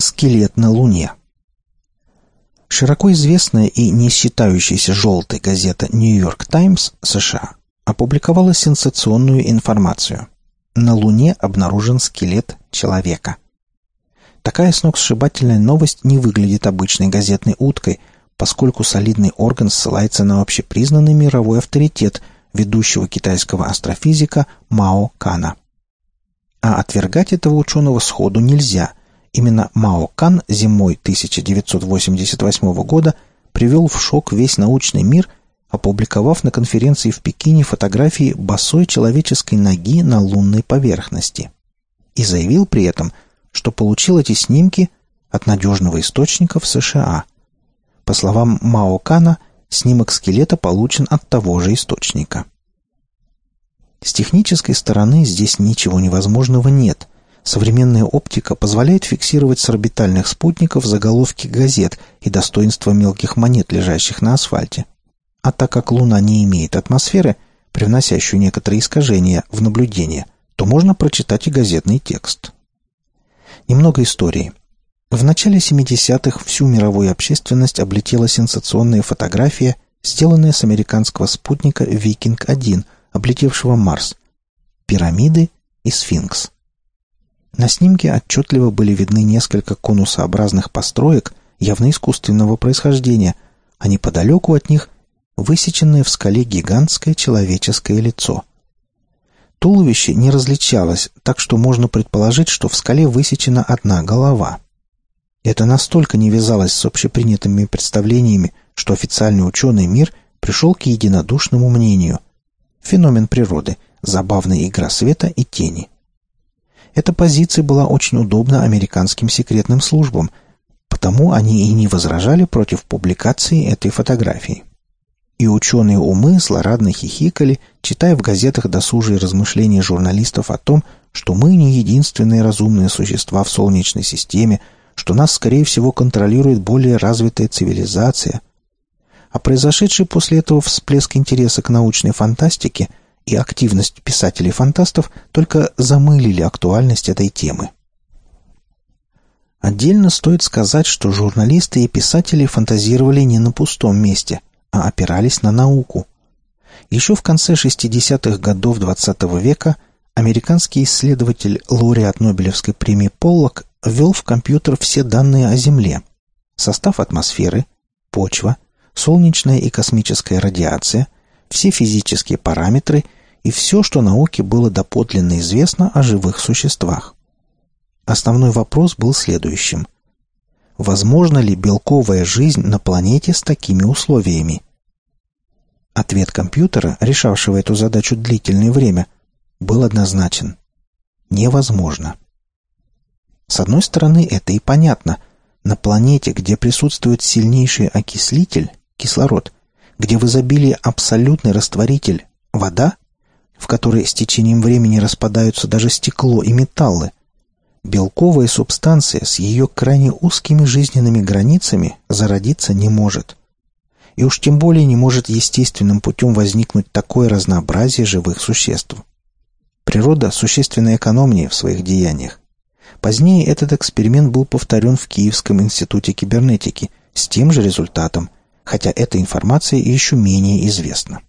Скелет на Луне. Широко известная и не считающаяся желтой газета «Нью-Йорк Таймс» США опубликовала сенсационную информацию. На Луне обнаружен скелет человека. Такая сногсшибательная новость не выглядит обычной газетной уткой, поскольку солидный орган ссылается на общепризнанный мировой авторитет ведущего китайского астрофизика Мао Кана. А отвергать этого ученого сходу нельзя. Именно Мао Кан зимой 1988 года привел в шок весь научный мир, опубликовав на конференции в Пекине фотографии босой человеческой ноги на лунной поверхности. И заявил при этом, что получил эти снимки от надежного источника в США. По словам Мао Кана, снимок скелета получен от того же источника. С технической стороны здесь ничего невозможного нет. Современная оптика позволяет фиксировать с орбитальных спутников заголовки газет и достоинства мелких монет, лежащих на асфальте. А так как Луна не имеет атмосферы, привносящую некоторые искажения в наблюдение, то можно прочитать и газетный текст. Немного истории. В начале 70-х всю мировую общественность облетела сенсационная фотография, сделанная с американского спутника «Викинг-1», облетевшего Марс, пирамиды и сфинкс. На снимке отчетливо были видны несколько конусообразных построек явно искусственного происхождения, а неподалеку от них высеченное в скале гигантское человеческое лицо. Туловище не различалось, так что можно предположить, что в скале высечена одна голова. Это настолько не вязалось с общепринятыми представлениями, что официальный ученый мир пришел к единодушному мнению – Феномен природы, забавная игра света и тени. Эта позиция была очень удобна американским секретным службам, потому они и не возражали против публикации этой фотографии. И ученые умы злорадно хихикали, читая в газетах досужие размышления журналистов о том, что мы не единственные разумные существа в Солнечной системе, что нас, скорее всего, контролирует более развитая цивилизация – а произошедший после этого всплеск интереса к научной фантастике и активность писателей-фантастов только замылили актуальность этой темы. Отдельно стоит сказать, что журналисты и писатели фантазировали не на пустом месте, а опирались на науку. Еще в конце 60-х годов XX -го века американский исследователь, лауреат Нобелевской премии Поллок, ввел в компьютер все данные о Земле. Состав атмосферы, почва – солнечная и космическая радиация, все физические параметры и все, что науке было доподлинно известно о живых существах. Основной вопрос был следующим. Возможно ли белковая жизнь на планете с такими условиями? Ответ компьютера, решавшего эту задачу длительное время, был однозначен. Невозможно. С одной стороны, это и понятно. На планете, где присутствует сильнейший окислитель, кислород, где в изобилии абсолютный растворитель – вода, в которой с течением времени распадаются даже стекло и металлы, белковая субстанция с ее крайне узкими жизненными границами зародиться не может. И уж тем более не может естественным путем возникнуть такое разнообразие живых существ. Природа существенно экономнее в своих деяниях. Позднее этот эксперимент был повторен в Киевском институте кибернетики с тем же результатом – хотя эта информация еще менее известна.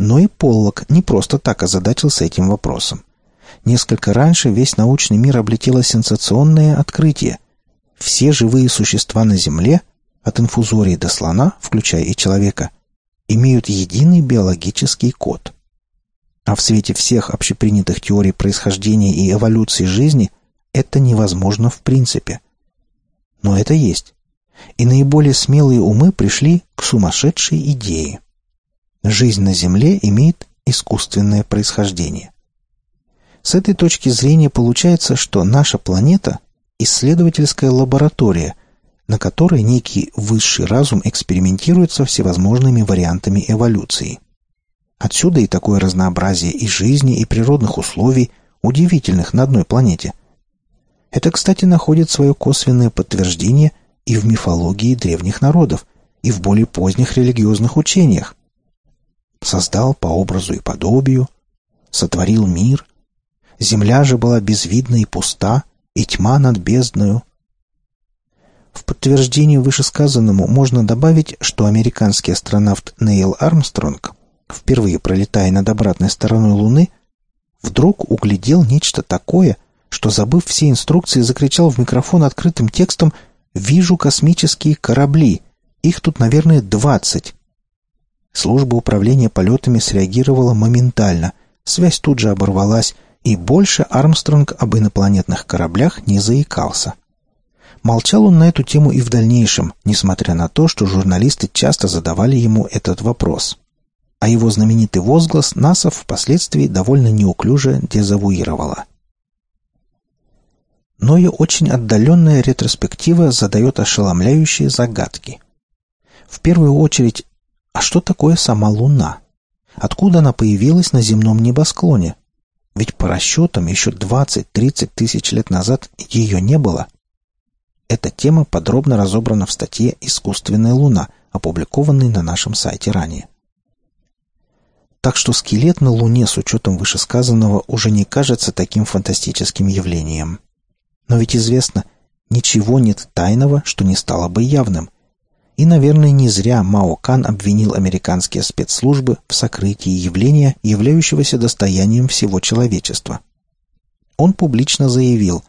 Но и Поллок не просто так озадачился этим вопросом. Несколько раньше весь научный мир облетело сенсационное открытие. Все живые существа на Земле, от инфузории до слона, включая и человека, имеют единый биологический код. А в свете всех общепринятых теорий происхождения и эволюции жизни это невозможно в принципе. Но это есть и наиболее смелые умы пришли к сумасшедшей идее. Жизнь на Земле имеет искусственное происхождение. С этой точки зрения получается, что наша планета – исследовательская лаборатория, на которой некий высший разум экспериментирует со всевозможными вариантами эволюции. Отсюда и такое разнообразие и жизни, и природных условий, удивительных на одной планете. Это, кстати, находит свое косвенное подтверждение – и в мифологии древних народов, и в более поздних религиозных учениях. Создал по образу и подобию, сотворил мир. Земля же была безвидна и пуста, и тьма над бездною. В подтверждение вышесказанному можно добавить, что американский астронавт Нейл Армстронг, впервые пролетая над обратной стороной Луны, вдруг углядел нечто такое, что, забыв все инструкции, закричал в микрофон открытым текстом «Вижу космические корабли! Их тут, наверное, двадцать!» Служба управления полетами среагировала моментально, связь тут же оборвалась, и больше Армстронг об инопланетных кораблях не заикался. Молчал он на эту тему и в дальнейшем, несмотря на то, что журналисты часто задавали ему этот вопрос. А его знаменитый возглас НАСА впоследствии довольно неуклюже дезавуировала. Но и очень отдаленная ретроспектива задает ошеломляющие загадки. В первую очередь, а что такое сама Луна? Откуда она появилась на земном небосклоне? Ведь по расчетам еще 20-30 тысяч лет назад ее не было. Эта тема подробно разобрана в статье «Искусственная Луна», опубликованной на нашем сайте ранее. Так что скелет на Луне с учетом вышесказанного уже не кажется таким фантастическим явлением. Но ведь известно, ничего нет тайного, что не стало бы явным. И, наверное, не зря Мао Кан обвинил американские спецслужбы в сокрытии явления, являющегося достоянием всего человечества. Он публично заявил,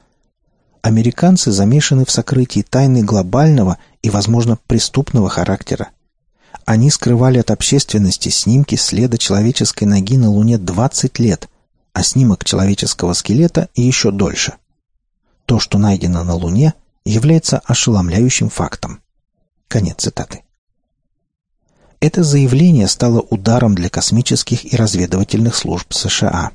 американцы замешаны в сокрытии тайны глобального и, возможно, преступного характера. Они скрывали от общественности снимки следа человеческой ноги на Луне 20 лет, а снимок человеческого скелета еще дольше. То, что найдено на Луне, является ошеломляющим фактом. Конец цитаты. Это заявление стало ударом для космических и разведывательных служб США.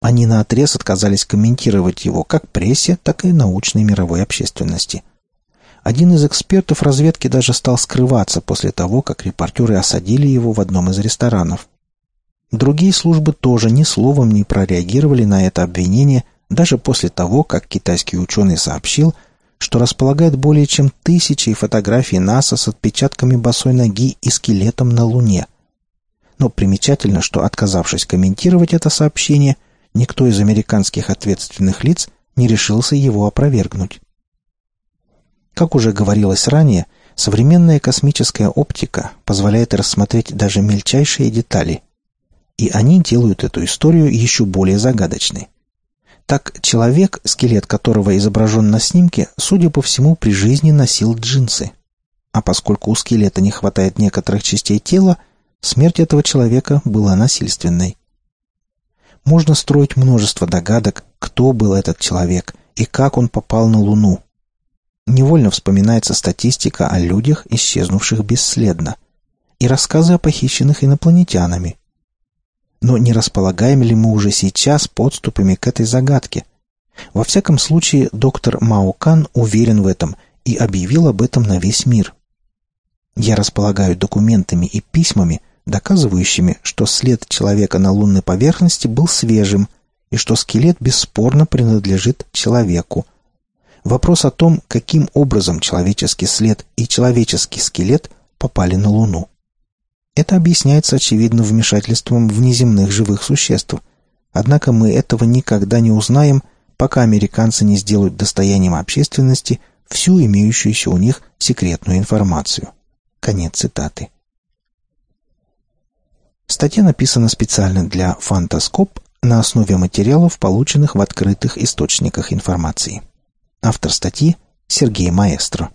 Они наотрез отказались комментировать его как прессе, так и научной мировой общественности. Один из экспертов разведки даже стал скрываться после того, как репортеры осадили его в одном из ресторанов. Другие службы тоже ни словом не прореагировали на это обвинение, даже после того, как китайский ученый сообщил – что располагает более чем тысячей фотографий НАСА с отпечатками босой ноги и скелетом на Луне. Но примечательно, что, отказавшись комментировать это сообщение, никто из американских ответственных лиц не решился его опровергнуть. Как уже говорилось ранее, современная космическая оптика позволяет рассмотреть даже мельчайшие детали, и они делают эту историю еще более загадочной. Так человек, скелет которого изображен на снимке, судя по всему, при жизни носил джинсы. А поскольку у скелета не хватает некоторых частей тела, смерть этого человека была насильственной. Можно строить множество догадок, кто был этот человек и как он попал на Луну. Невольно вспоминается статистика о людях, исчезнувших бесследно, и рассказы о похищенных инопланетянами. Но не располагаем ли мы уже сейчас подступами к этой загадке? Во всяком случае, доктор Маукан уверен в этом и объявил об этом на весь мир. Я располагаю документами и письмами, доказывающими, что след человека на лунной поверхности был свежим и что скелет бесспорно принадлежит человеку. Вопрос о том, каким образом человеческий след и человеческий скелет попали на Луну. Это объясняется, очевидно, вмешательством внеземных живых существ. Однако мы этого никогда не узнаем, пока американцы не сделают достоянием общественности всю имеющуюся у них секретную информацию. Конец цитаты. Статья написана специально для «Фантаскоп» на основе материалов, полученных в открытых источниках информации. Автор статьи – Сергей Маэстро.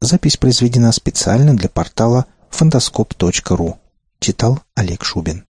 Запись произведена специально для портала «Фантаскоп.ру». Читал Олег Шубин.